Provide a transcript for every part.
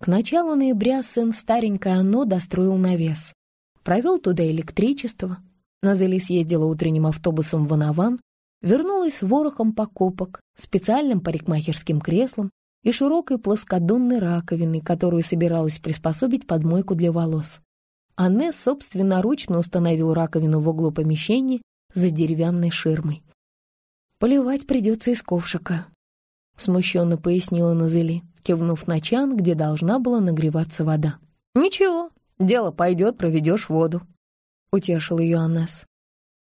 К началу ноября сын старенькой Анно достроил навес. Провел туда электричество. Назели съездила утренним автобусом в Анаван, вернулась ворохом покупок, специальным парикмахерским креслом и широкой плоскодонной раковиной, которую собиралась приспособить под мойку для волос. Анне собственноручно установил раковину в углу помещения за деревянной ширмой. «Поливать придется из ковшика», — смущенно пояснила Назели кивнув на чан, где должна была нагреваться вода. «Ничего, дело пойдет, проведешь воду», — утешил ее Анес.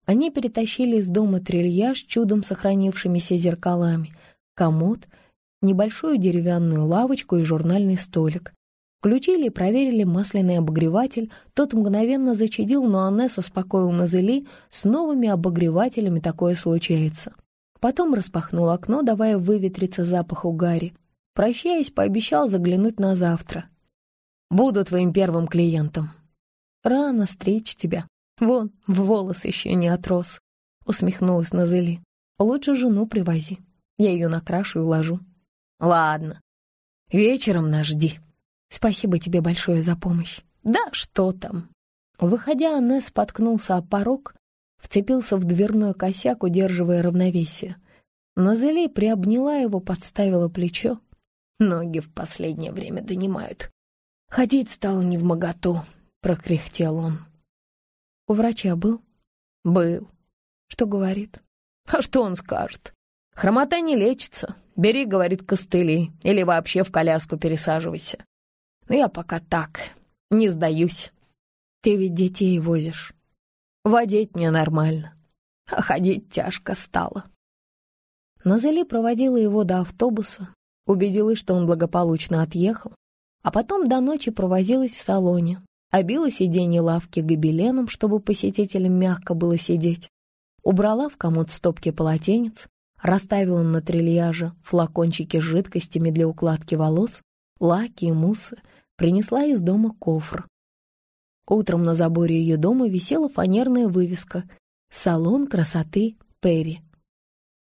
Они перетащили из дома трильяж чудом сохранившимися зеркалами, комод, небольшую деревянную лавочку и журнальный столик. Включили и проверили масляный обогреватель, тот мгновенно зачадил, но Аннес успокоил Назели, с новыми обогревателями такое случается. Потом распахнул окно, давая выветриться запаху гари. Прощаясь, пообещал заглянуть на завтра. «Буду твоим первым клиентом. Рано стричь тебя. Вон, в волос еще не отрос», — усмехнулась Назели. «Лучше жену привози. Я ее накрашу и уложу». «Ладно. Вечером нас жди». «Спасибо тебе большое за помощь». «Да что там». Выходя, она споткнулся о порог, вцепился в дверную косяк, удерживая равновесие. Назели приобняла его, подставила плечо. Ноги в последнее время донимают. Ходить стало невмоготу, прокряхтел он. У врача был? Был. Что говорит? А что он скажет? Хромота не лечится. Бери, говорит, костыли или вообще в коляску пересаживайся. Но я пока так, не сдаюсь. Ты ведь детей возишь. Водить мне нормально, а ходить тяжко стало. Назали проводила его до автобуса, убедилась, что он благополучно отъехал, а потом до ночи провозилась в салоне, обила сиденье лавки гобеленом, чтобы посетителям мягко было сидеть, убрала в комод стопки полотенец, расставила на трильяже флакончики с жидкостями для укладки волос, лаки и муссы, принесла из дома кофр. Утром на заборе ее дома висела фанерная вывеска «Салон красоты Перри».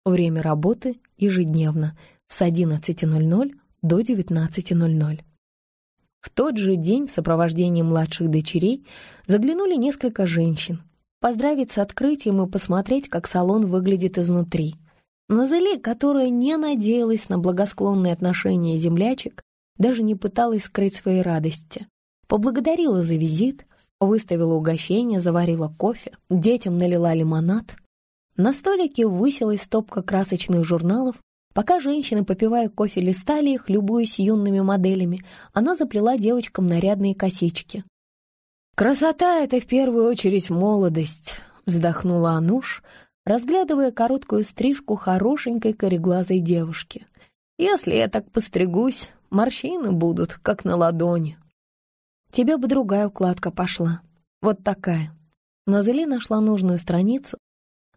Время работы ежедневно с 11.00 до 19.00. В тот же день в сопровождении младших дочерей заглянули несколько женщин, поздравить с открытием и посмотреть, как салон выглядит изнутри. Назеле, которая не надеялась на благосклонные отношения землячек, даже не пыталась скрыть свои радости. Поблагодарила за визит, выставила угощение, заварила кофе, детям налила лимонад. На столике высилась стопка красочных журналов Пока женщины попивая кофе, листали их, любуясь юными моделями, она заплела девочкам нарядные косички. «Красота — это в первую очередь молодость», — вздохнула Ануш, разглядывая короткую стрижку хорошенькой кореглазой девушки. «Если я так постригусь, морщины будут, как на ладони». «Тебе бы другая укладка пошла. Вот такая». Назели нашла нужную страницу.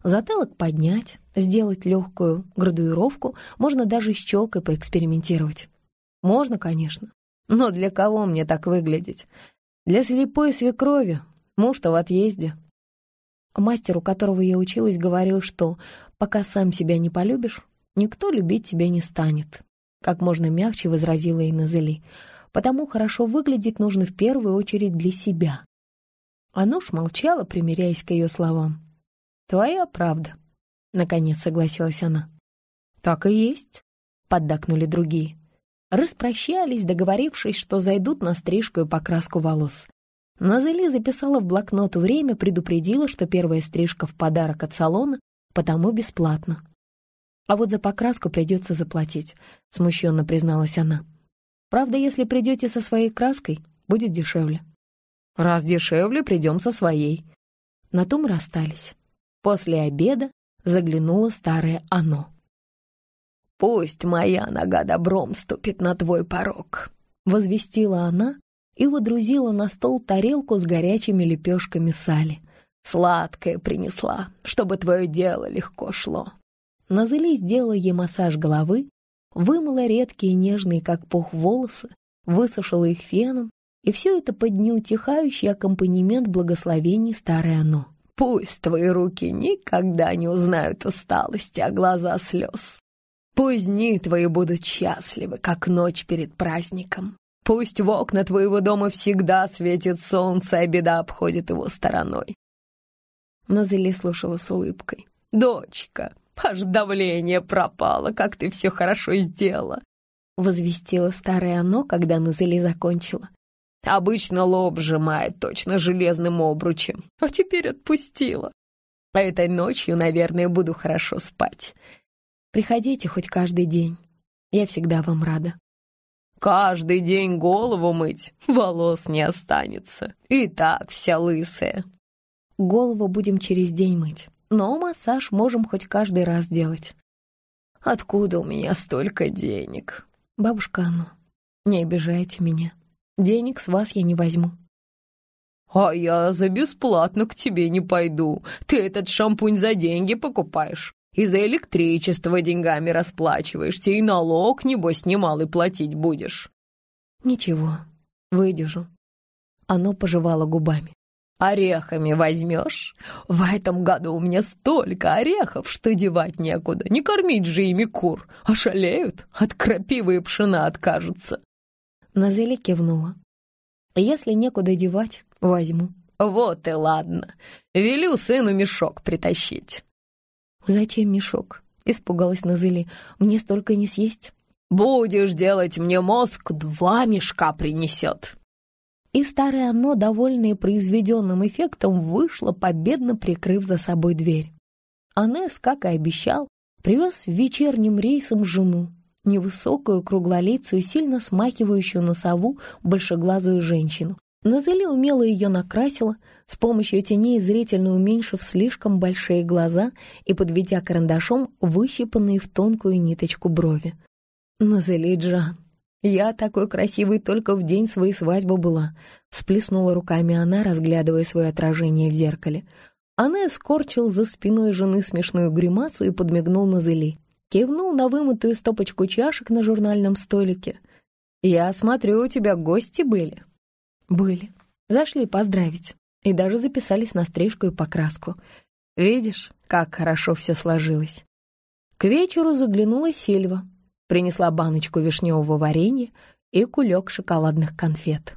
Затылок поднять, сделать легкую градуировку, можно даже щелкой поэкспериментировать. Можно, конечно. Но для кого мне так выглядеть? Для слепой свекрови. Муж-то в отъезде. Мастер, у которого я училась, говорил, что пока сам себя не полюбишь, никто любить тебя не станет. Как можно мягче возразила Иннезели. Потому хорошо выглядеть нужно в первую очередь для себя. Ануш молчала, примиряясь к ее словам. «Твоя правда», Наконец согласилась она. «Так и есть», — поддакнули другие. Распрощались, договорившись, что зайдут на стрижку и покраску волос. Назели записала в блокнот время, предупредила, что первая стрижка в подарок от салона, потому бесплатно. «А вот за покраску придется заплатить», — смущенно призналась она. «Правда, если придете со своей краской, будет дешевле». «Раз дешевле, придем со своей». На том расстались. После обеда заглянула старая Оно. «Пусть моя нога добром ступит на твой порог», — возвестила она и водрузила на стол тарелку с горячими лепешками сали. «Сладкое принесла, чтобы твое дело легко шло». Назыли сделала ей массаж головы, вымыла редкие нежные, как пух, волосы, высушила их феном, и все это под неутихающий аккомпанемент благословений старой Оно. Пусть твои руки никогда не узнают усталости, а глаза слез. Пусть дни твои будут счастливы, как ночь перед праздником. Пусть в окна твоего дома всегда светит солнце, а беда обходит его стороной. Назели слушала с улыбкой. «Дочка, аж давление пропало, как ты все хорошо сделала!» Возвестила старое оно, когда Назели закончила. Обычно лоб сжимает точно железным обручем. А теперь отпустила. А этой ночью, наверное, буду хорошо спать. Приходите хоть каждый день. Я всегда вам рада. Каждый день голову мыть, волос не останется. И так вся лысая. Голову будем через день мыть, но массаж можем хоть каждый раз делать. Откуда у меня столько денег? Бабушка Анна, не обижайте меня. Денег с вас я не возьму». «А я за бесплатно к тебе не пойду. Ты этот шампунь за деньги покупаешь. И за электричество деньгами расплачиваешься, и налог, небось, немалый платить будешь». «Ничего, выдержу». Оно пожевало губами. «Орехами возьмешь? В этом году у меня столько орехов, что девать некуда. Не кормить же ими кур. Ошалеют, от крапивы и пшена откажутся». Назеля кивнула. «Если некуда девать, возьму». «Вот и ладно. Велю сыну мешок притащить». «Зачем мешок?» — испугалась Назели. «Мне столько не съесть». «Будешь делать мне мозг, два мешка принесет». И старое оно, довольное произведенным эффектом, вышло, победно прикрыв за собой дверь. Анес, как и обещал, привез вечерним рейсом жену, невысокую, круглолицую, сильно смахивающую на сову большеглазую женщину. Назели умело ее накрасила, с помощью теней зрительно уменьшив слишком большие глаза и подведя карандашом выщипанные в тонкую ниточку брови. Назели, Джан, я такой красивой только в день своей свадьбы была», сплеснула руками она, разглядывая свое отражение в зеркале. Она скорчил за спиной жены смешную гримасу и подмигнул Назели кивнул на вымытую стопочку чашек на журнальном столике. «Я смотрю, у тебя гости были?» «Были. Зашли поздравить. И даже записались на стрижку и покраску. Видишь, как хорошо все сложилось». К вечеру заглянула Сильва, принесла баночку вишневого варенья и кулек шоколадных конфет.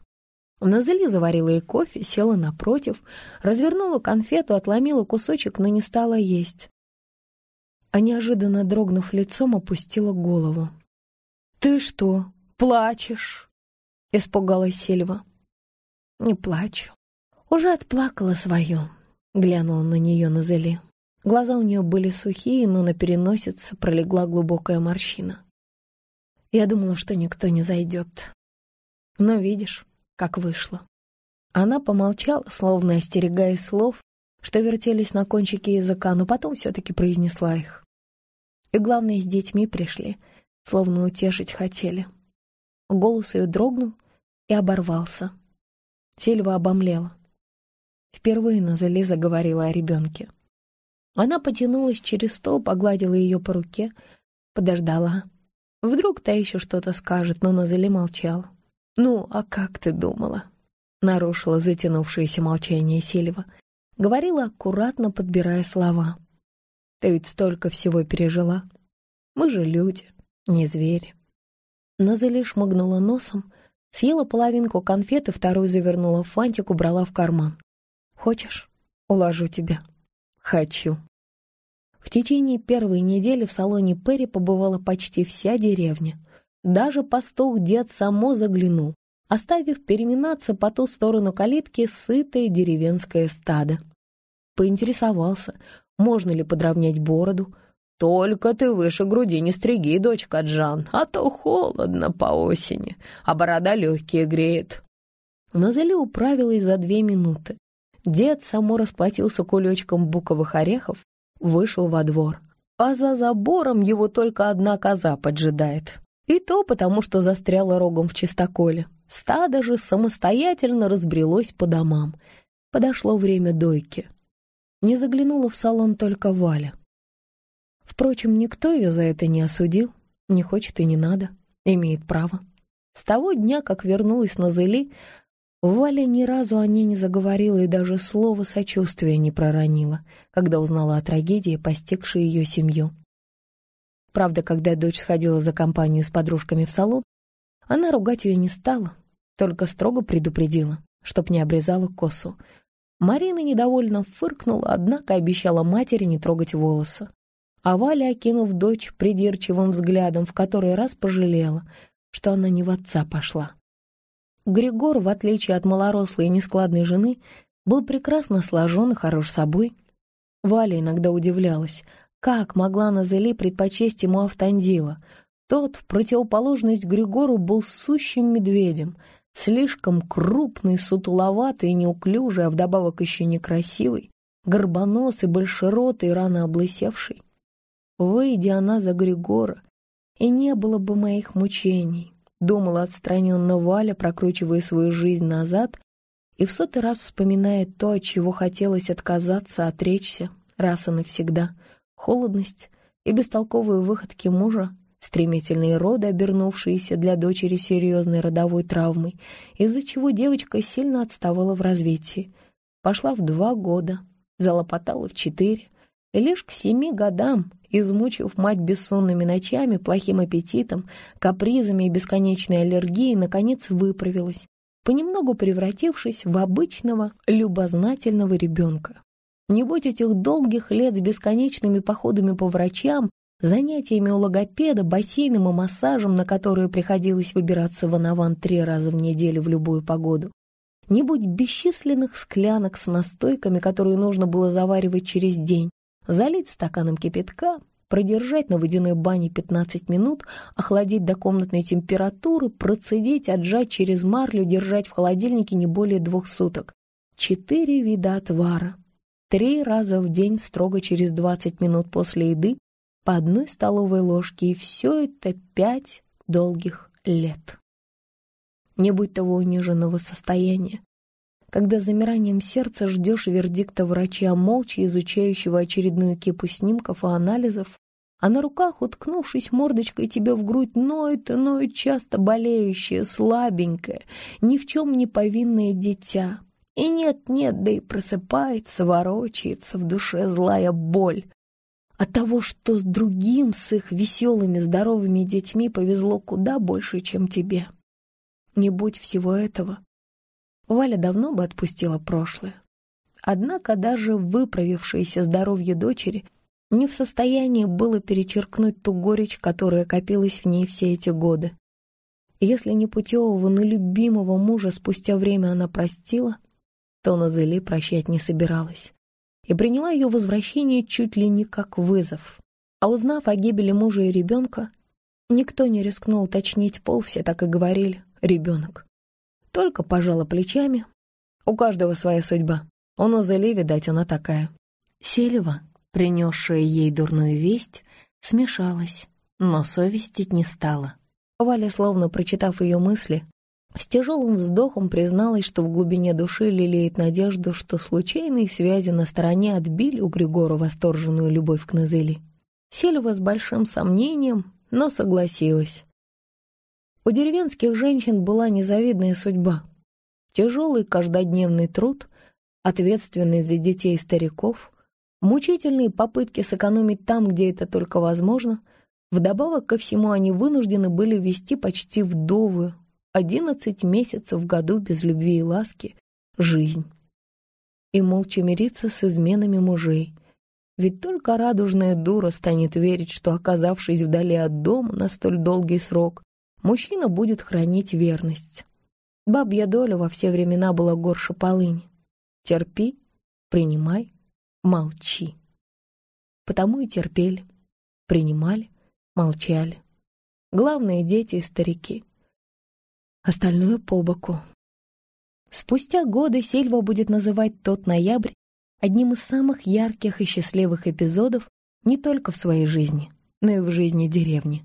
Назали заварила и кофе, села напротив, развернула конфету, отломила кусочек, но не стала есть а неожиданно, дрогнув лицом, опустила голову. «Ты что, плачешь?» — испугалась Сильва. «Не плачу. Уже отплакала свое. — глянула на нее Назели. Глаза у нее были сухие, но на переносице пролегла глубокая морщина. Я думала, что никто не зайдет. Но видишь, как вышло. Она помолчала, словно остерегая слов, что вертелись на кончике языка, но потом все-таки произнесла их. И главное, с детьми пришли, словно утешить хотели. Голос ее дрогнул и оборвался. Сильва обомлела. Впервые на Назали заговорила о ребенке. Она потянулась через стол, погладила ее по руке, подождала. Вдруг та еще что-то скажет, но Назали молчала. «Ну, а как ты думала?» — нарушила затянувшееся молчание Сильва говорила аккуратно, подбирая слова. «Ты ведь столько всего пережила. Мы же люди, не звери». Назали шмыгнула носом, съела половинку конфеты, вторую завернула в фантик, убрала в карман. «Хочешь? Уложу тебя». «Хочу». В течение первой недели в салоне Перри побывала почти вся деревня. Даже пастух дед само заглянул, оставив переминаться по ту сторону калитки сытое деревенское стадо поинтересовался, можно ли подровнять бороду. «Только ты выше груди не стриги, дочка Джан, а то холодно по осени, а борода легкие греет». Назали управилась за две минуты. Дед само расплатился кулечком буковых орехов, вышел во двор. А за забором его только одна коза поджидает. И то потому, что застряла рогом в чистоколе. Стадо же самостоятельно разбрелось по домам. Подошло время дойки. Не заглянула в салон только Валя. Впрочем, никто ее за это не осудил. Не хочет и не надо. Имеет право. С того дня, как вернулась на Зели, Валя ни разу о ней не заговорила и даже слова сочувствия не проронила, когда узнала о трагедии, постигшей ее семью. Правда, когда дочь сходила за компанию с подружками в салон, она ругать ее не стала, только строго предупредила, чтоб не обрезала косу, Марина недовольно фыркнула, однако обещала матери не трогать волосы. А Валя, окинув дочь придирчивым взглядом, в который раз пожалела, что она не в отца пошла. Григор, в отличие от малорослой и нескладной жены, был прекрасно сложен и хорош собой. Валя иногда удивлялась, как могла Назели предпочесть ему автандила. Тот, в противоположность Григору, был сущим медведем — слишком крупный, сутуловатый неуклюжий, а вдобавок еще некрасивый, горбоносый, большеротый, рано облысевший. Выйдя она за Григора, и не было бы моих мучений, думала отстраненно Валя, прокручивая свою жизнь назад и в сотый раз вспоминая то, от чего хотелось отказаться, отречься, раз и навсегда, холодность и бестолковые выходки мужа, стремительные роды, обернувшиеся для дочери серьезной родовой травмой, из-за чего девочка сильно отставала в развитии. Пошла в два года, залопотала в четыре, и лишь к семи годам, измучив мать бессонными ночами, плохим аппетитом, капризами и бесконечной аллергией, наконец выправилась, понемногу превратившись в обычного, любознательного ребенка. Не будь этих долгих лет с бесконечными походами по врачам, Занятиями у логопеда, бассейном и массажем, на которые приходилось выбираться в Анаван три раза в неделю в любую погоду. Не будь бесчисленных склянок с настойками, которые нужно было заваривать через день, залить стаканом кипятка, продержать на водяной бане 15 минут, охладить до комнатной температуры, процедить, отжать через марлю, держать в холодильнике не более двух суток. Четыре вида отвара. Три раза в день строго через 20 минут после еды по одной столовой ложке, и все это пять долгих лет. Не будь того униженного состояния, когда замиранием сердца ждешь вердикта врача, молча изучающего очередную кипу снимков и анализов, а на руках, уткнувшись мордочкой тебе в грудь, ноет и ноет часто болеющее, слабенькое, ни в чем не повинное дитя. И нет-нет, да и просыпается, ворочается в душе злая боль, от того, что другим с их веселыми, здоровыми детьми повезло куда больше, чем тебе. Не будь всего этого. Валя давно бы отпустила прошлое. Однако даже выправившееся здоровье дочери не в состоянии было перечеркнуть ту горечь, которая копилась в ней все эти годы. Если не путевого, но любимого мужа спустя время она простила, то Назыли прощать не собиралась и приняла ее возвращение чуть ли не как вызов. А узнав о гибели мужа и ребенка, никто не рискнул уточнить пол, все так и говорили «ребенок». Только пожала плечами. У каждого своя судьба. У Нозели, видать, она такая. Селева, принесшая ей дурную весть, смешалась, но совестить не стала. Валя, словно прочитав ее мысли, с тяжелым вздохом призналась, что в глубине души лелеет надежду, что случайные связи на стороне отбили у Григора восторженную любовь к Назели. Сельва с большим сомнением, но согласилась. У деревенских женщин была незавидная судьба. Тяжелый каждодневный труд, ответственность за детей и стариков, мучительные попытки сэкономить там, где это только возможно. Вдобавок ко всему они вынуждены были вести почти вдовую, одиннадцать месяцев в году без любви и ласки — жизнь. И молча мириться с изменами мужей. Ведь только радужная дура станет верить, что, оказавшись вдали от дома на столь долгий срок, мужчина будет хранить верность. Бабья доля во все времена была горше полыни. Терпи, принимай, молчи. Потому и терпели, принимали, молчали. Главное — дети и старики — остальное по боку. Спустя годы Сильва будет называть тот ноябрь одним из самых ярких и счастливых эпизодов не только в своей жизни, но и в жизни деревни.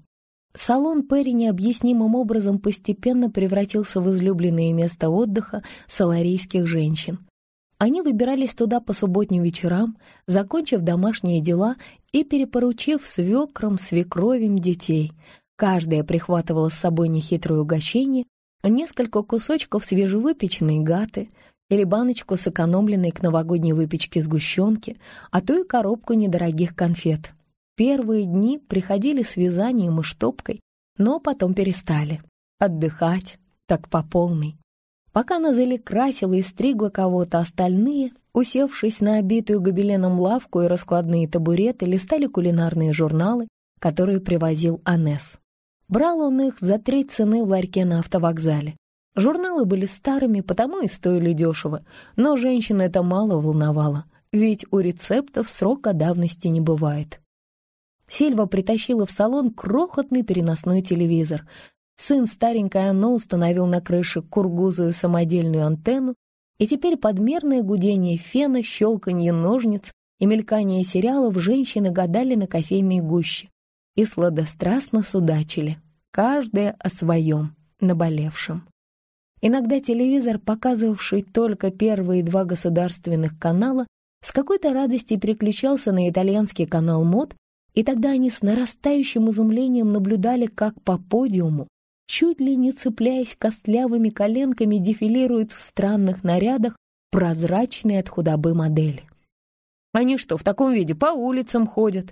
Салон Перри необъяснимым образом постепенно превратился в излюбленное место отдыха саларийских женщин. Они выбирались туда по субботним вечерам, закончив домашние дела и перепоручив свекрам, свекровим детей. Каждая прихватывала с собой нехитрое угощение, несколько кусочков свежевыпеченной гаты или баночку сэкономленной к новогодней выпечке сгущенки, а то и коробку недорогих конфет. Первые дни приходили с вязанием и штопкой, но потом перестали. Отдыхать, так по полной. Пока Назели красила и стригла кого-то, остальные, усевшись на обитую гобеленом лавку и раскладные табуреты, листали кулинарные журналы, которые привозил Анес. Брал он их за три цены в ларьке на автовокзале. Журналы были старыми, потому и стоили дешево, но женщин это мало волновало, ведь у рецептов срока давности не бывает. Сильва притащила в салон крохотный переносной телевизор. Сын старенькой Анно установил на крыше кургузую самодельную антенну, и теперь подмерное гудение фена, щелканье ножниц и мелькание сериалов женщины гадали на кофейной гуще и сладострастно судачили, каждая о своем, наболевшем. Иногда телевизор, показывавший только первые два государственных канала, с какой-то радостью переключался на итальянский канал мод, и тогда они с нарастающим изумлением наблюдали, как по подиуму, чуть ли не цепляясь костлявыми коленками, дефилируют в странных нарядах прозрачные от худобы модели. «Они что, в таком виде по улицам ходят?»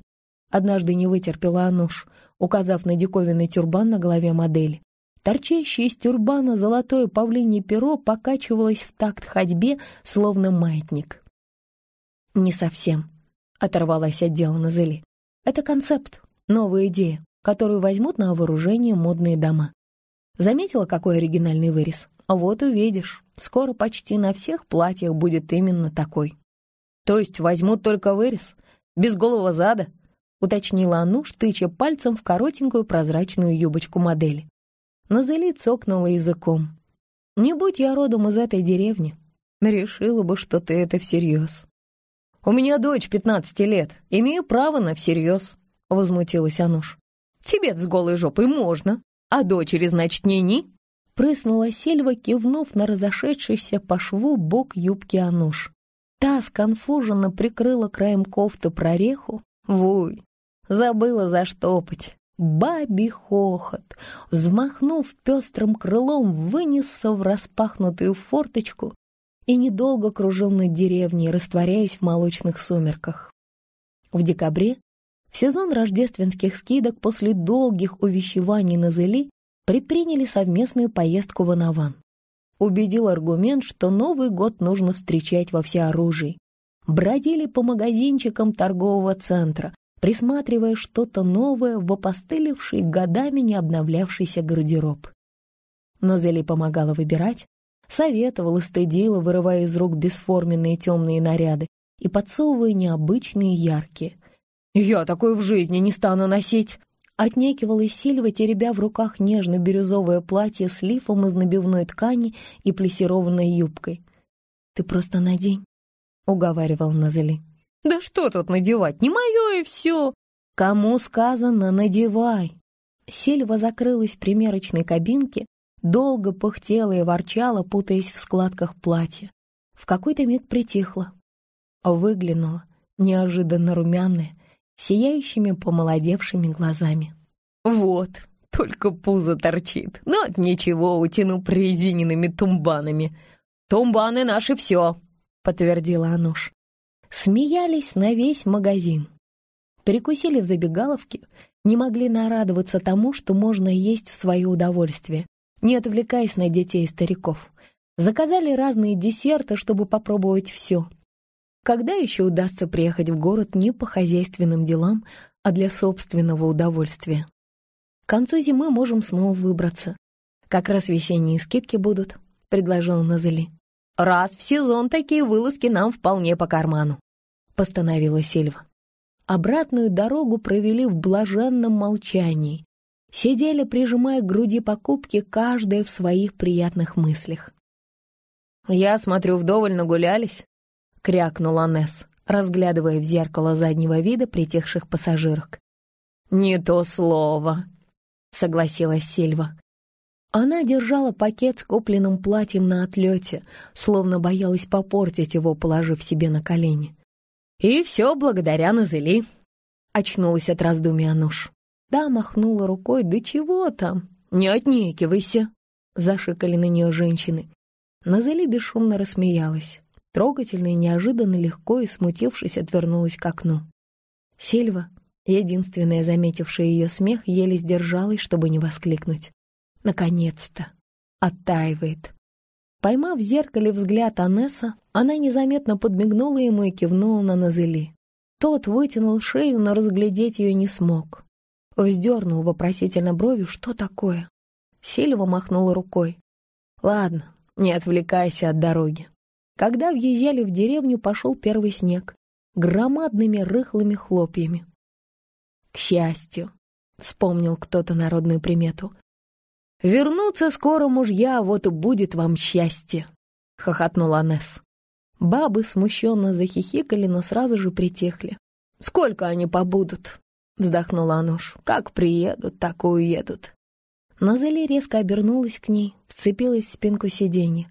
Однажды не вытерпела Ануш, указав на диковинный тюрбан на голове модели. Торчащее из тюрбана золотое павлинье перо покачивалось в такт ходьбе, словно маятник. «Не совсем», — оторвалась от дела Назели. «Это концепт, новая идея, которую возьмут на вооружение модные дома». Заметила, какой оригинальный вырез? Вот увидишь, скоро почти на всех платьях будет именно такой. То есть возьмут только вырез, без голого зада, уточнила Ануш, тыча пальцем в коротенькую прозрачную юбочку модели. Назали цокнула языком. «Не будь я родом из этой деревни, решила бы, что ты это всерьез». «У меня дочь 15 лет, имею право на всерьез», — возмутилась Ануш. «Тебе с голой жопой можно, а дочери, значит, не-ни?» Прыснула Сельва, кивнув на разошедшийся по шву бок юбки Ануш. Та сконфуженно прикрыла краем кофты прореху. «Вуй, Забыла, за что пыть. Бабий хохот, взмахнув пестрым крылом, вынесся в распахнутую форточку и недолго кружил над деревней, растворяясь в молочных сумерках. В декабре, в сезон рождественских скидок, после долгих увещеваний на Зели, предприняли совместную поездку в Анаван. Убедил аргумент, что Новый год нужно встречать во всеоружии. Бродили по магазинчикам торгового центра, присматривая что-то новое в опостылевший годами не обновлявшийся гардероб. Но Зели помогала выбирать, советовала, стыдила, вырывая из рук бесформенные темные наряды и подсовывая необычные яркие. «Я такой в жизни не стану носить!» Отнекивалась Сильва, теребя в руках нежно-бирюзовое платье с лифом из набивной ткани и плесированной юбкой. «Ты просто надень», — уговаривал Назали. «Да что тут надевать? Не мое и все. Кому сказано «надевай». Сельва закрылась в примерочной кабинке, долго пыхтела и ворчала, путаясь в складках платья. В какой-то миг притихла. Выглянула, неожиданно румяная, сияющими помолодевшими глазами. «Вот, только пузо торчит. Ну, Но ничего, утяну прорезиненными тумбанами. Тумбаны наши все», — подтвердила Ануш. Смеялись на весь магазин. Перекусили в забегаловке, не могли нарадоваться тому, что можно есть в свое удовольствие, не отвлекаясь на детей и стариков. Заказали разные десерты, чтобы попробовать все. Когда еще удастся приехать в город не по хозяйственным делам, а для собственного удовольствия? К концу зимы можем снова выбраться. Как раз весенние скидки будут, — предложила Назали. «Раз в сезон такие вылазки нам вполне по карману», — постановила Сильва обратную дорогу провели в блаженном молчании, сидели, прижимая к груди покупки, каждая в своих приятных мыслях. «Я смотрю, вдоволь нагулялись», — крякнула Несс, разглядывая в зеркало заднего вида притихших пассажирок. «Не то слово», — согласилась Сильва. Она держала пакет с купленным платьем на отлете, словно боялась попортить его, положив себе на колени. И все благодаря Назели. Очнулась от раздумья Нуш. Да, махнула рукой, да чего там? Не отнекивайся, зашикали на нее женщины. Назели бесшумно рассмеялась. Трогательно и неожиданно легко и смутившись отвернулась к окну. Сельва, единственная заметившая ее смех, еле сдержалась, чтобы не воскликнуть. Наконец-то! Оттаивает. Поймав в зеркале взгляд Анесса, она незаметно подмигнула ему и кивнула на Назели. Тот вытянул шею, но разглядеть ее не смог. Вздернул вопросительно бровью, что такое. Сильва махнула рукой. «Ладно, не отвлекайся от дороги». Когда въезжали в деревню, пошел первый снег. Громадными рыхлыми хлопьями. «К счастью», — вспомнил кто-то народную примету, Вернуться скоро мужья, вот и будет вам счастье!» — хохотнула Несс. Бабы смущенно захихикали, но сразу же притихли. «Сколько они побудут?» — вздохнула Ануш. «Как приедут, так и уедут». Назали резко обернулась к ней, вцепилась в спинку сиденья.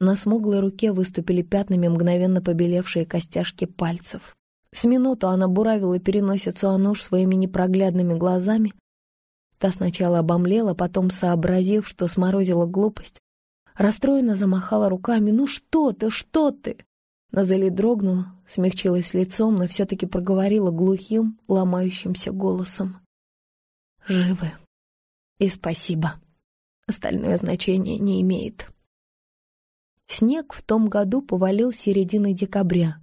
На смуглой руке выступили пятнами мгновенно побелевшие костяшки пальцев. С минуту она буравила переносицу Ануш своими непроглядными глазами, Та сначала обомлела, потом, сообразив, что сморозила глупость, расстроенно замахала руками. «Ну что ты, что ты?» Назали дрогнула, смягчилась лицом, но все-таки проговорила глухим, ломающимся голосом. «Живы. И спасибо. Остальное значение не имеет». Снег в том году повалил с середины декабря,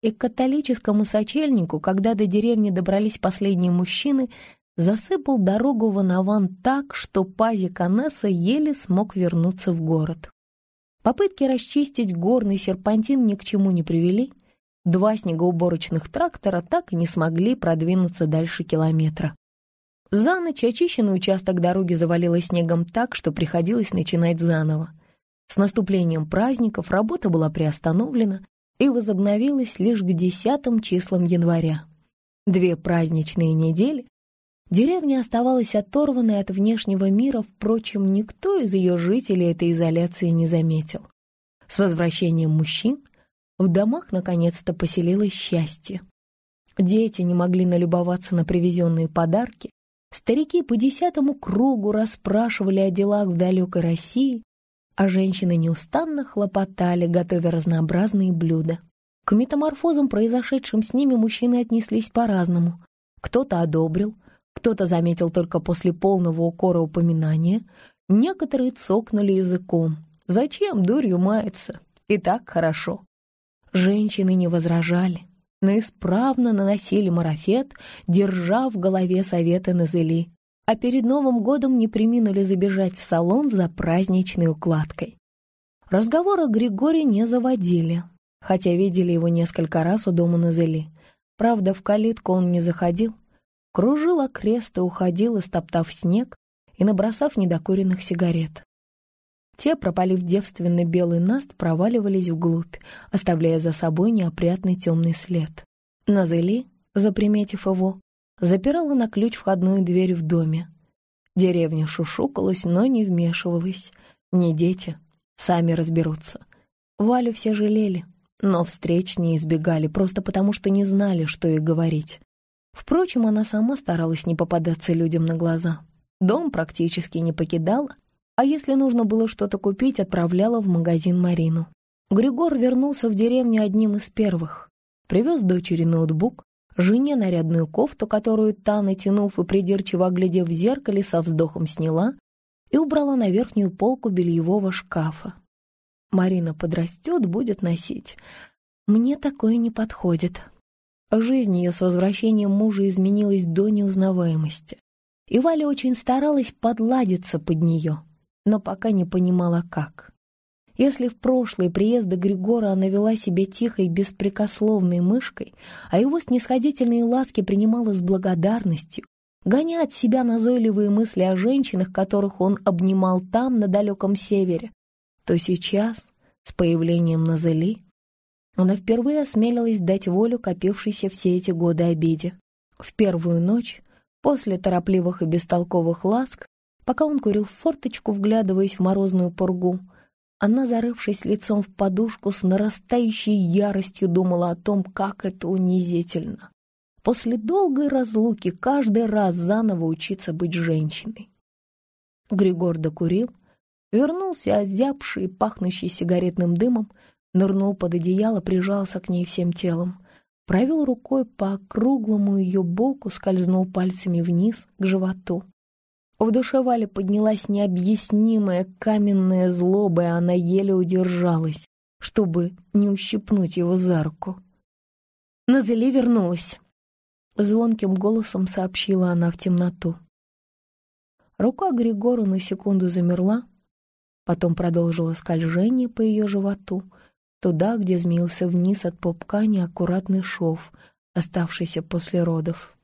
и к католическому сочельнику, когда до деревни добрались последние мужчины, засыпал дорогу в Анаван так, что пазик Анесса еле смог вернуться в город. Попытки расчистить горный серпантин ни к чему не привели. Два снегоуборочных трактора так и не смогли продвинуться дальше километра. За ночь очищенный участок дороги завалило снегом так, что приходилось начинать заново. С наступлением праздников работа была приостановлена и возобновилась лишь к 10 числам января. Две праздничные недели Деревня оставалась оторванной от внешнего мира, впрочем, никто из ее жителей этой изоляции не заметил. С возвращением мужчин в домах наконец-то поселилось счастье. Дети не могли налюбоваться на привезенные подарки, старики по десятому кругу расспрашивали о делах в далекой России, а женщины неустанно хлопотали, готовя разнообразные блюда. К метаморфозам, произошедшим с ними, мужчины отнеслись по-разному. Кто-то одобрил — кто-то заметил только после полного укора упоминания. Некоторые цокнули языком. Зачем дурью мается? И так хорошо. Женщины не возражали, но исправно наносили марафет, держа в голове советы Назели. А перед Новым годом не приминули забежать в салон за праздничной укладкой. Разговора Григорий не заводили, хотя видели его несколько раз у дома Назели. Правда, в калитку он не заходил, кружила крест и уходила, стоптав снег и набросав недокуренных сигарет. Те, пропалив девственный белый наст, проваливались вглубь, оставляя за собой неопрятный темный след. Назели, заприметив его, запирала на ключ входную дверь в доме. Деревня шушукалась, но не вмешивалась. Не дети, сами разберутся. Валю все жалели, но встреч не избегали, просто потому что не знали, что и говорить. Впрочем, она сама старалась не попадаться людям на глаза. Дом практически не покидала, а если нужно было что-то купить, отправляла в магазин Марину. Григор вернулся в деревню одним из первых. Привез дочери ноутбук, жене нарядную кофту, которую та, натянув и придирчиво оглядев в зеркале, со вздохом сняла и убрала на верхнюю полку бельевого шкафа. Марина подрастет, будет носить. Мне такое не подходит. Жизнь ее с возвращением мужа изменилась до неузнаваемости. И Валя очень старалась подладиться под нее, но пока не понимала, как. Если в прошлые приезды Григора она вела себя тихой, беспрекословной мышкой, а его снисходительные ласки принимала с благодарностью, гоня от себя назойливые мысли о женщинах, которых он обнимал там, на далеком севере, то сейчас, с появлением Назели... Она впервые осмелилась дать волю копившейся все эти годы обиде. В первую ночь, после торопливых и бестолковых ласк, пока он курил в форточку, вглядываясь в морозную пургу, она, зарывшись лицом в подушку, с нарастающей яростью думала о том, как это унизительно. После долгой разлуки каждый раз заново учиться быть женщиной. Григор докурил, вернулся озябший и пахнущий сигаретным дымом, нырнул под одеяло, прижался к ней всем телом. Провел рукой по круглому ее боку, скользнул пальцами вниз к животу. В душе Вали поднялась необъяснимая каменная злоба, и она еле удержалась, чтобы не ущипнуть его за руку. Назали вернулась. Звонким голосом сообщила она в темноту. Рука Григора на секунду замерла, потом продолжила скольжение по ее животу — туда, где змеился вниз от попка неаккуратный шов, оставшийся после родов.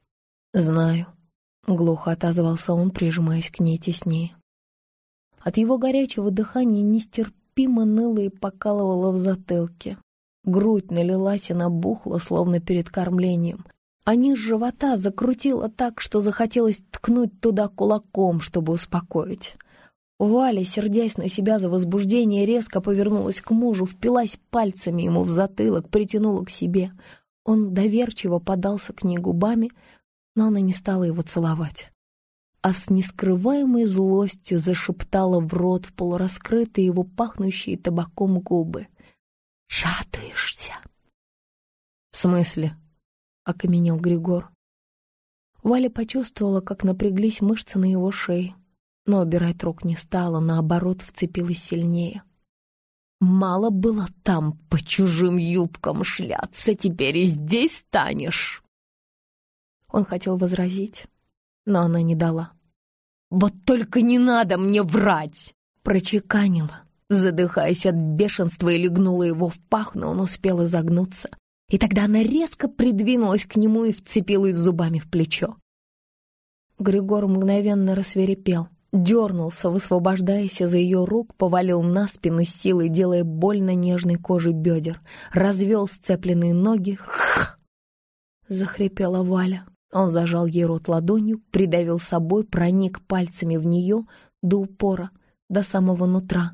«Знаю», — глухо отозвался он, прижимаясь к ней теснее. От его горячего дыхания нестерпимо ныло и покалывало в затылке. Грудь налилась и набухла, словно перед кормлением. А низ живота закрутила так, что захотелось ткнуть туда кулаком, чтобы успокоить. Валя, сердясь на себя за возбуждение, резко повернулась к мужу, впилась пальцами ему в затылок, притянула к себе. Он доверчиво подался к ней губами, но она не стала его целовать. А с нескрываемой злостью зашептала в рот в полураскрытые его пахнущие табаком губы. «Шатаешься!» «В смысле?» — окаменел Григор. Валя почувствовала, как напряглись мышцы на его шее но убирать рук не стала, наоборот, вцепилась сильнее. «Мало было там по чужим юбкам шляться, теперь и здесь станешь!» Он хотел возразить, но она не дала. «Вот только не надо мне врать!» Прочеканила, задыхаясь от бешенства и легнула его в пах, но он успел изогнуться. И тогда она резко придвинулась к нему и вцепилась зубами в плечо. Григор мгновенно рассверепел — дернулся, высвобождаясь из ее рук, повалил на спину силой, делая больно нежной коже бедер, развел сцепленные ноги. «Хх!» — захрипела Валя. Он зажал ей рот ладонью, придавил собой, проник пальцами в нее до упора, до самого нутра.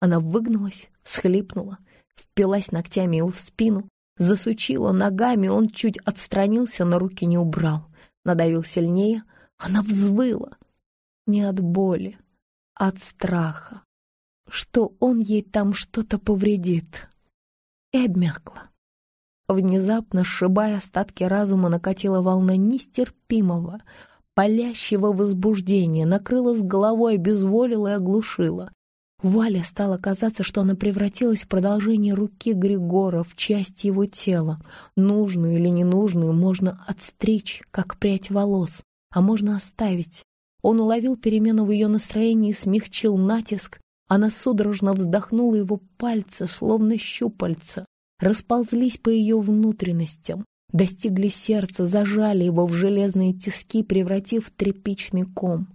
Она выгнулась, всхлипнула, впилась ногтями его в спину, засучила ногами, он чуть отстранился, но руки не убрал. Надавил сильнее, она взвыла, не от боли, от страха, что он ей там что-то повредит. И обмякла. Внезапно, сшибая остатки разума, накатила волна нестерпимого, палящего возбуждения, накрыла с головой, обезволила и оглушила. Вале стало казаться, что она превратилась в продолжение руки Григора, в часть его тела. Нужную или ненужную можно отстричь, как прядь волос, а можно оставить, он уловил перемену в ее настроении, смягчил натиск. Она судорожно вздохнула, его пальцы, словно щупальца, расползлись по ее внутренностям, достигли сердца, зажали его в железные тиски, превратив в тряпичный ком.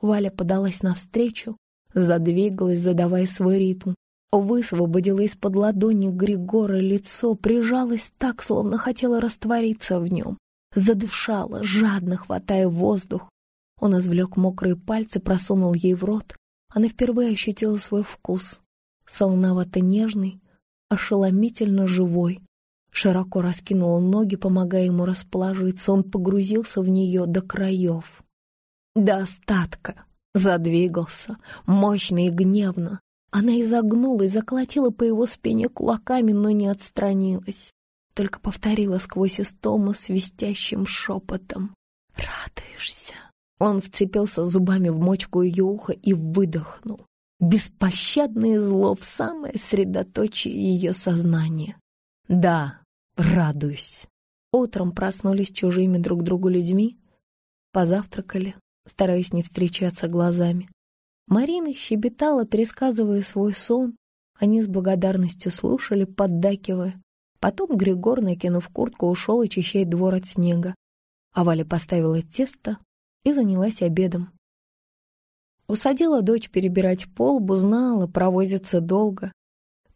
Валя подалась навстречу, задвигалась, задавая свой ритм. Высвободила из-под ладони Григора лицо, прижалась так, словно хотела раствориться в нем. Задышала, жадно хватая воздух, он извлек мокрые пальцы, просунул ей в рот. Она впервые ощутила свой вкус. Солоновато-нежный, ошеломительно живой. Широко раскинула ноги, помогая ему расположиться. Он погрузился в нее до краев. До остатка. Задвигался, мощно и гневно. Она изогнулась, заколотила по его спине кулаками, но не отстранилась. Только повторила сквозь истому свистящим шепотом. «Радуешься?» Он вцепился зубами в мочку ее уха и выдохнул. Беспощадное зло в самое средоточие ее сознания. Да, радуюсь. Утром проснулись чужими друг другу людьми, позавтракали, стараясь не встречаться глазами. Марина щебетала, пересказывая свой сон. Они с благодарностью слушали, поддакивая. Потом Григор, накинув куртку, ушел очищать двор от снега. А Валя поставила тесто, и занялась обедом. Усадила дочь перебирать пол, узнала, провозится долго.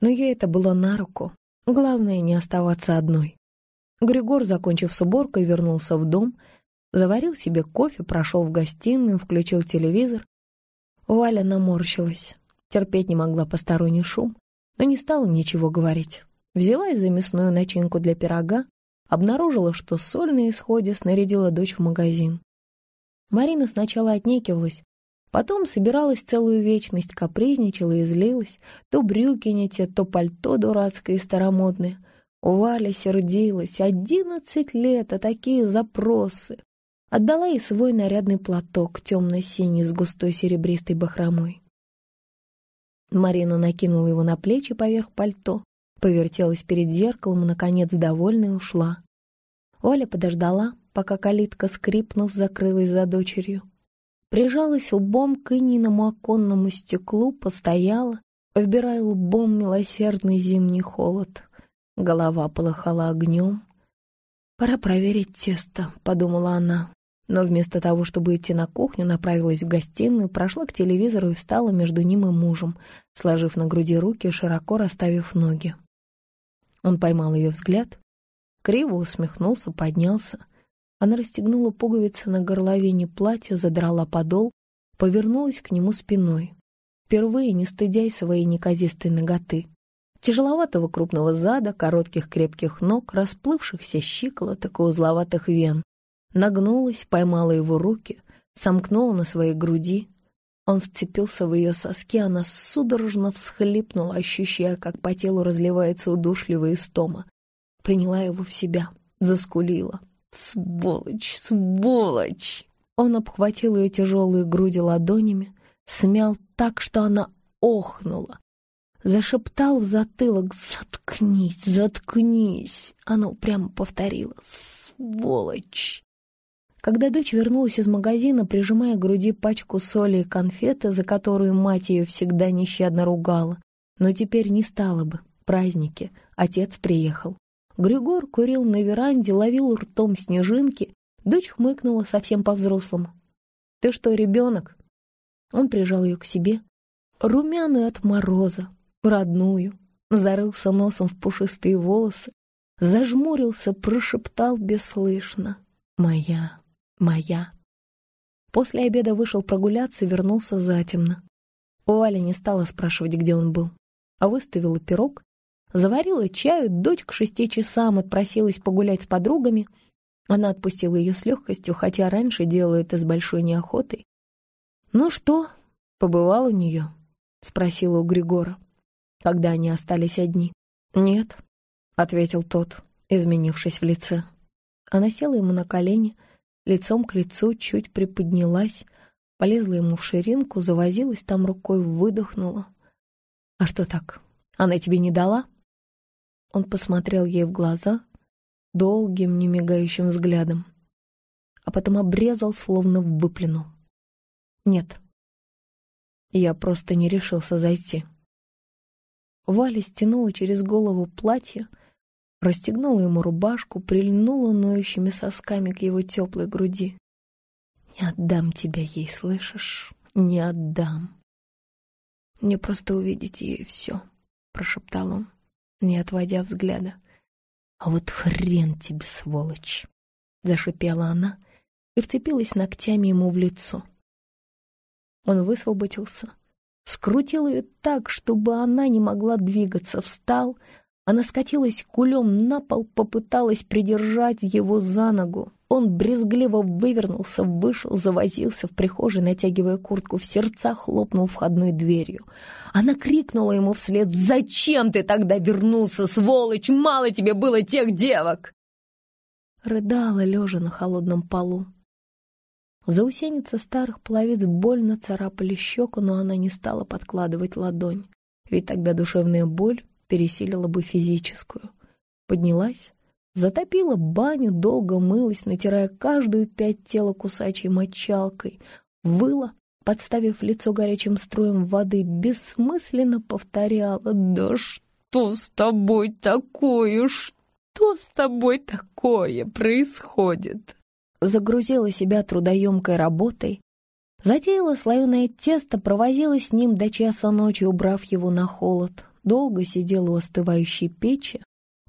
Но ей это было на руку. Главное, не оставаться одной. Григор, закончив с уборкой, вернулся в дом, заварил себе кофе, прошел в гостиную, включил телевизор. Валя наморщилась. Терпеть не могла посторонний шум, но не стала ничего говорить. Взялась за мясную начинку для пирога, обнаружила, что соль на исходе, снарядила дочь в магазин. Марина сначала отнекивалась, потом собиралась целую вечность, капризничала и злилась. То брюки не те, то пальто дурацкое и старомодное. Валя сердилась. Одиннадцать лет, а такие запросы. Отдала ей свой нарядный платок, темно-синий, с густой серебристой бахромой. Марина накинула его на плечи поверх пальто, повертелась перед зеркалом и, наконец, довольная ушла. Оля подождала, пока калитка скрипнув закрылась за дочерью. Прижалась лбом к Ининому оконному стеклу, постояла, вбирая лбом милосердный зимний холод. Голова полыхала огнем. «Пора проверить тесто», — подумала она. Но вместо того, чтобы идти на кухню, направилась в гостиную, прошла к телевизору и встала между ним и мужем, сложив на груди руки широко расставив ноги. Он поймал ее взгляд, криво усмехнулся, поднялся — она расстегнула пуговицы на горловине платья, задрала подол, повернулась к нему спиной. Впервые не стыдясь своей неказистой ноготы. Тяжеловатого крупного зада, коротких крепких ног, расплывшихся щиколоток и узловатых вен. Нагнулась, поймала его руки, сомкнула на своей груди. Он вцепился в ее соски, она судорожно всхлипнула, ощущая, как по телу разливается удушливая истома. Приняла его в себя, заскулила, «Сволочь, сволочь!» Он обхватил ее тяжелые груди ладонями, смял так, что она охнула. Зашептал в затылок «Заткнись, заткнись!» Она упрямо повторила «Сволочь!» Когда дочь вернулась из магазина, прижимая к груди пачку соли и конфеты, за которую мать ее всегда нещадно ругала, но теперь не стала бы, праздники, отец приехал. Григор курил на веранде, ловил ртом снежинки. Дочь хмыкнула совсем по-взрослому. «Ты что, ребенок?» Он прижал ее к себе, румяную от мороза, родную, зарылся носом в пушистые волосы, зажмурился, прошептал бесслышно. «Моя, моя». После обеда вышел прогуляться, вернулся затемно. У Вали не стала спрашивать, где он был, а выставила пирог заварила чаю, дочь к шести часам отпросилась погулять с подругами. Она отпустила ее с легкостью, хотя раньше делала это с большой неохотой. «Ну что, побывал у нее?» — спросила у Григора, когда они остались одни. «Нет», — ответил тот, изменившись в лице. Она села ему на колени, лицом к лицу, чуть приподнялась, полезла ему в ширинку, завозилась там рукой, выдохнула. «А что так? Она тебе не дала?» Он посмотрел ей в глаза долгим, немигающим взглядом, а потом обрезал, словно выплюнул. «Нет, я просто не решился зайти». Валя стянула через голову платье, расстегнула ему рубашку, прильнула ноющими сосками к его теплой груди. «Не отдам тебя ей, слышишь? Не отдам!» «Мне просто увидеть ее и все», — прошептал он не отводя взгляда. «А вот хрен тебе, сволочь!» — зашипела она и вцепилась ногтями ему в лицо. Он высвободился, скрутил ее так, чтобы она не могла двигаться, встал, она скатилась кулем на пол, попыталась придержать его за ногу, он брезгливо вывернулся, вышел, завозился в прихожей, натягивая куртку, в сердца хлопнул входной дверью. Она крикнула ему вслед «Зачем ты тогда вернулся, сволочь? Мало тебе было тех девок!» Рыдала, лежа на холодном полу. Заусеницы старых пловиц больно царапали щеку, но она не стала подкладывать ладонь, ведь тогда душевная боль пересилила бы физическую. Поднялась, Затопила баню, долго мылась, натирая каждую пять тела кусачей мочалкой. Выла, подставив лицо горячим струем воды, бессмысленно повторяла «Да что с тобой такое? Что с тобой такое происходит?» Загрузила себя трудоемкой работой, затеяла слоеное тесто, провозила с ним до часа ночи, убрав его на холод. Долго сидела у остывающей печи,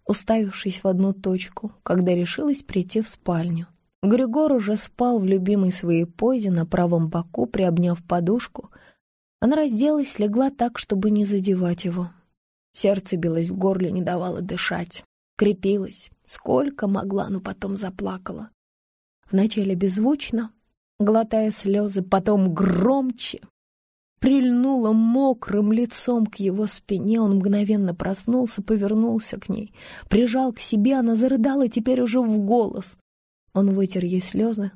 уставившись в одну точку, когда решилась прийти в спальню. Григор уже спал в любимой своей позе на правом боку, приобняв подушку. Она разделась, легла так, чтобы не задевать его. Сердце билось в горле, не давало дышать. Крепилась, сколько могла, но потом заплакала. Вначале беззвучно, глотая слезы, потом громче, прильнула мокрым лицом к его спине. Он мгновенно проснулся, повернулся к ней, прижал к себе, она зарыдала теперь уже в голос. Он вытер ей слезы,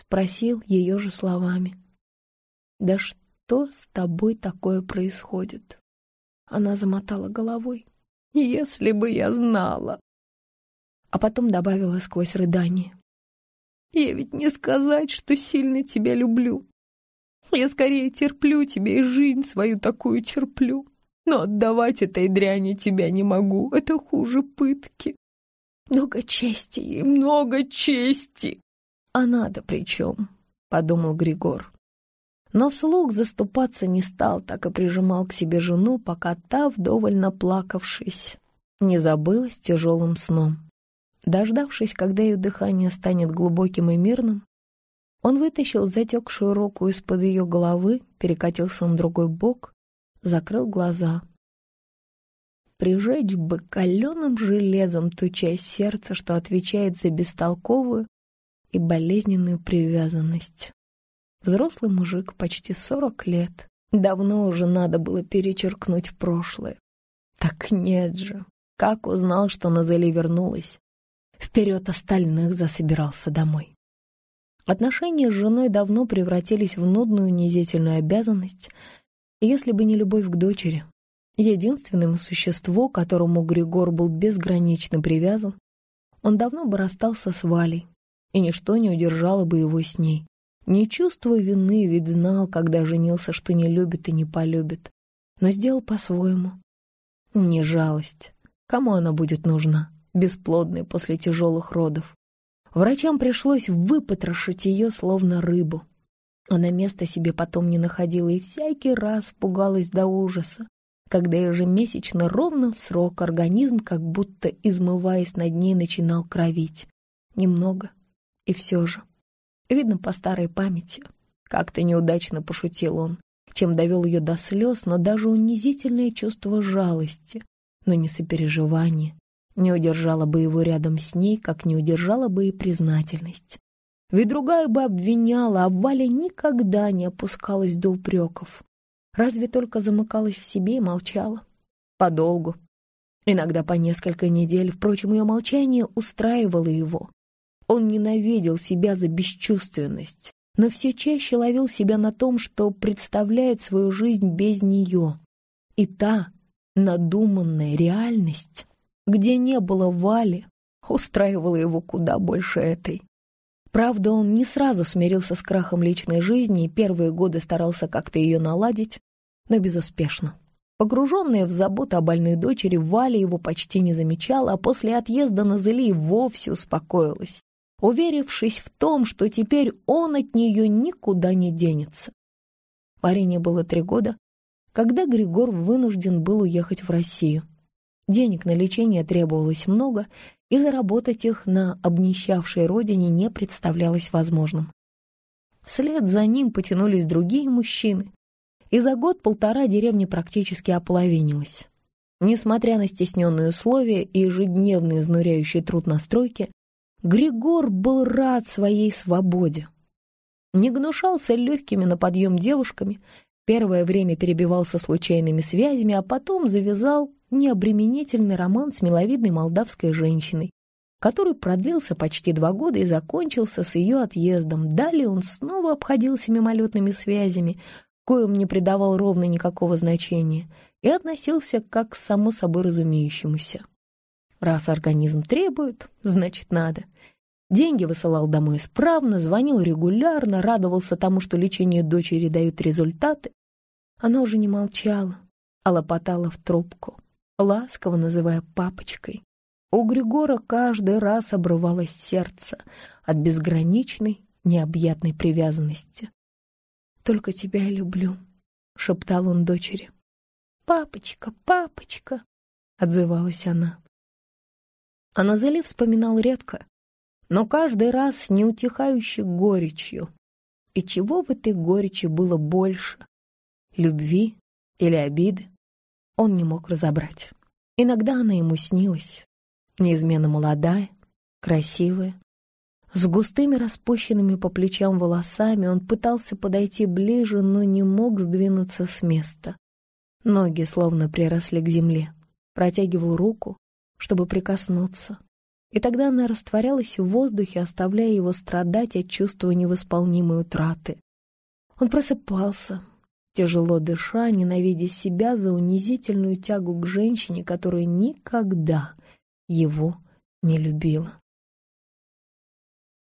спросил ее же словами. «Да что с тобой такое происходит?» Она замотала головой. «Если бы я знала!» А потом добавила сквозь рыдание. «Я ведь не сказать, что сильно тебя люблю!» Я скорее терплю тебе и жизнь свою такую терплю. Но отдавать этой дряни тебя не могу. Это хуже пытки. Много чести и много чести. А надо причем, — подумал Григор. Но вслух заступаться не стал, так и прижимал к себе жену, пока та, вдоволь наплакавшись, не забылась тяжелым сном. Дождавшись, когда ее дыхание станет глубоким и мирным, он вытащил затекшую широкую из-под ее головы, перекатился на другой бок, закрыл глаза. Прижечь бы каленым железом ту часть сердца, что отвечает за бестолковую и болезненную привязанность. Взрослый мужик, почти сорок лет. Давно уже надо было перечеркнуть в прошлое. Так нет же. Как узнал, что Назели вернулась? Вперед остальных засобирался домой. Отношения с женой давно превратились в нудную унизительную обязанность, если бы не любовь к дочери, единственному существу, которому Григор был безгранично привязан, он давно бы расстался с Валей, и ничто не удержало бы его с ней. Не чувствуя вины, ведь знал, когда женился, что не любит и не полюбит, но сделал по-своему. Не жалость. Кому она будет нужна, бесплодная после тяжелых родов? Врачам пришлось выпотрошить ее, словно рыбу. Она места себе потом не находила и всякий раз пугалась до ужаса, когда ежемесячно ровно в срок организм, как будто измываясь над ней, начинал кровить. Немного. И все же. Видно, по старой памяти. Как-то неудачно пошутил он, чем довел ее до слез, но даже унизительное чувство жалости, но не сопереживания, не удержала бы его рядом с ней, как не удержала бы и признательность. Ведь другая бы обвиняла, а Валя никогда не опускалась до упреков. Разве только замыкалась в себе и молчала. Подолгу. Иногда по несколько недель, впрочем, ее молчание устраивало его. Он ненавидел себя за бесчувственность, но все чаще ловил себя на том, что представляет свою жизнь без нее. И та надуманная реальность где не было Вали, устраивало его куда больше этой. Правда, он не сразу смирился с крахом личной жизни и первые годы старался как-то ее наладить, но безуспешно. Погруженная в заботу о больной дочери, Вали его почти не замечала, а после отъезда на Зели вовсе успокоилась, уверившись в том, что теперь он от нее никуда не денется. Варине было три года, когда Григор вынужден был уехать в Россию. Денег на лечение требовалось много, и заработать их на обнищавшей родине не представлялось возможным. Вслед за ним потянулись другие мужчины, и за год-полтора деревня практически ополовинилась. Несмотря на стесненные условия и ежедневный изнуряющий труд на стройке, Григор был рад своей свободе. Не гнушался легкими на подъем девушками, первое время перебивался случайными связями, а потом завязал необременительный роман с миловидной молдавской женщиной, который продлился почти два года и закончился с ее отъездом. Далее он снова обходился мимолетными связями, коим не придавал ровно никакого значения, и относился как к само собой разумеющемуся. Раз организм требует, значит надо. Деньги высылал домой исправно, звонил регулярно, радовался тому, что лечение дочери дают результаты. Она уже не молчала, а лопотала в трубку ласково называя папочкой. У Григора каждый раз обрывалось сердце от безграничной, необъятной привязанности. «Только тебя я люблю», — шептал он дочери. «Папочка, папочка», — отзывалась она. А Назали вспоминал редко, но каждый раз с неутихающей горечью. И чего в этой горечи было больше? Любви или обиды? он не мог разобрать. Иногда она ему снилась, неизменно молодая, красивая. С густыми распущенными по плечам волосами он пытался подойти ближе, но не мог сдвинуться с места. Ноги словно приросли к земле. Протягивал руку, чтобы прикоснуться. И тогда она растворялась в воздухе, оставляя его страдать от чувства невосполнимой утраты. Он просыпался, тяжело дыша, ненавидя себя за унизительную тягу к женщине, которая никогда его не любила.